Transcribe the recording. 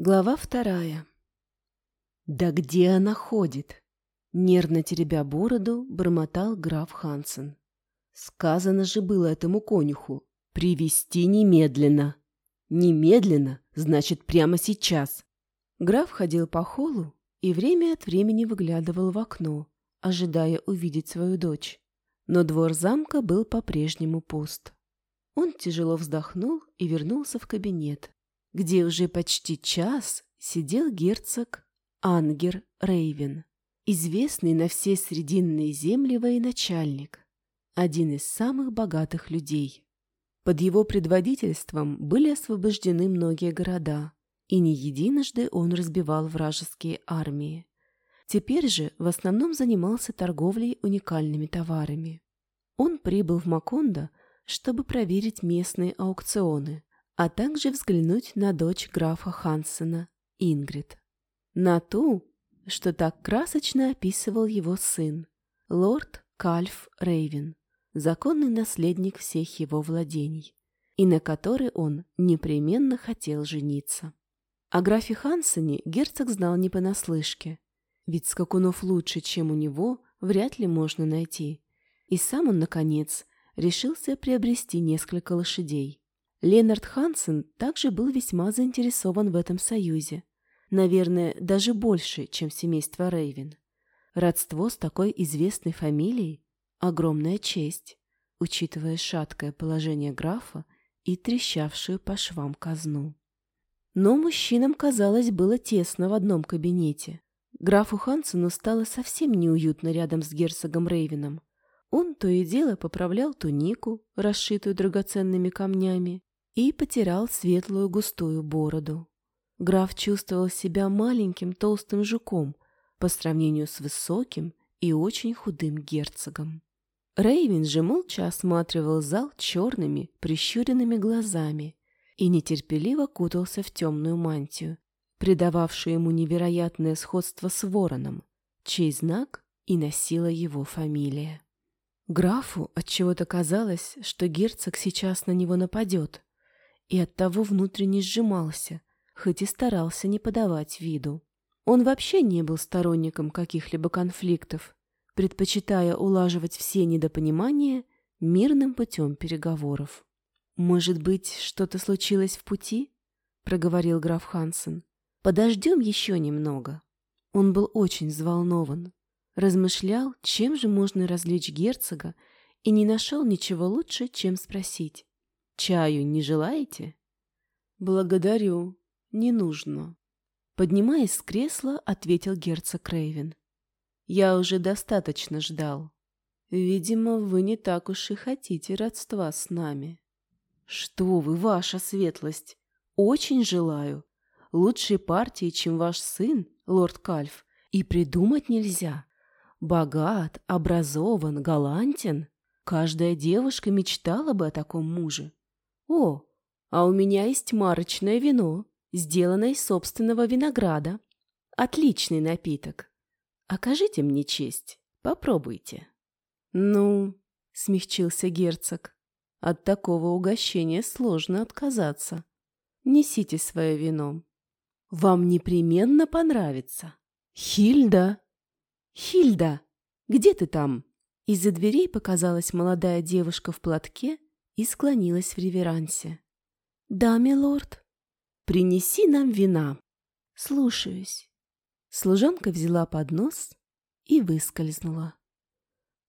Глава вторая. «Да где она ходит?» Нервно теребя бороду, бормотал граф Хансен. «Сказано же было этому конюху. Привести немедленно!» «Немедленно, значит, прямо сейчас!» Граф ходил по холлу и время от времени выглядывал в окно, ожидая увидеть свою дочь. Но двор замка был по-прежнему пуст. Он тяжело вздохнул и вернулся в кабинет, где уже почти час сидел герцог Ангер Рейвен, известный на все срединные земли военачальник, один из самых богатых людей. Под его предводительством были освобождены многие города, и не единожды он разбивал вражеские армии. Теперь же в основном занимался торговлей уникальными товарами. Он прибыл в Макондо, чтобы проверить местные аукционы, а также взглянуть на дочь графа Хансена, Ингрид. На ту, что так красочно описывал его сын, лорд Кальф Рейвен, законный наследник всех его владений, и на который он непременно хотел жениться. О графе Хансене герцог знал не понаслышке, ведь скакунов лучше, чем у него, вряд ли можно найти. И сам он, наконец, решился приобрести несколько лошадей. Ленард Хансен также был весьма заинтересован в этом союзе. Наверное, даже больше, чем семейство Рейвен. Родство с такой известной фамилией – огромная честь, учитывая шаткое положение графа и трещавшую по швам казну. Но мужчинам, казалось, было тесно в одном кабинете. Графу Хансену стало совсем неуютно рядом с герцогом Рейвеном. Он то и дело поправлял тунику, расшитую драгоценными камнями, и потирал светлую густую бороду. Граф чувствовал себя маленьким толстым жуком по сравнению с высоким и очень худым герцогом. Рейвен же молча осматривал зал черными, прищуренными глазами и нетерпеливо кутался в темную мантию, придававшую ему невероятное сходство с вороном, чей знак и носила его фамилия. Графу отчего-то казалось, что герцог сейчас на него нападет, и оттого внутренне сжимался, хоть и старался не подавать виду. Он вообще не был сторонником каких-либо конфликтов, предпочитая улаживать все недопонимания мирным путем переговоров. «Может быть, что-то случилось в пути?» — проговорил граф Хансен. «Подождем еще немного». Он был очень взволнован, размышлял, чем же можно развлечь герцога, и не нашел ничего лучше, чем спросить. «Чаю не желаете?» «Благодарю, не нужно». Поднимаясь с кресла, ответил герцог Рейвен. «Я уже достаточно ждал. Видимо, вы не так уж и хотите родства с нами». «Что вы, ваша светлость! Очень желаю. Лучшей партии, чем ваш сын, лорд Кальф, и придумать нельзя. Богат, образован, галантен. Каждая девушка мечтала бы о таком муже. «О, а у меня есть марочное вино, сделанное из собственного винограда. Отличный напиток. Окажите мне честь, попробуйте». «Ну», — смягчился герцог, — «от такого угощения сложно отказаться. Несите свое вино. Вам непременно понравится. Хильда!» «Хильда, где ты там?» Из-за дверей показалась молодая девушка в платке и склонилась в реверансе. «Да, милорд, принеси нам вина». «Слушаюсь». Служанка взяла поднос и выскользнула.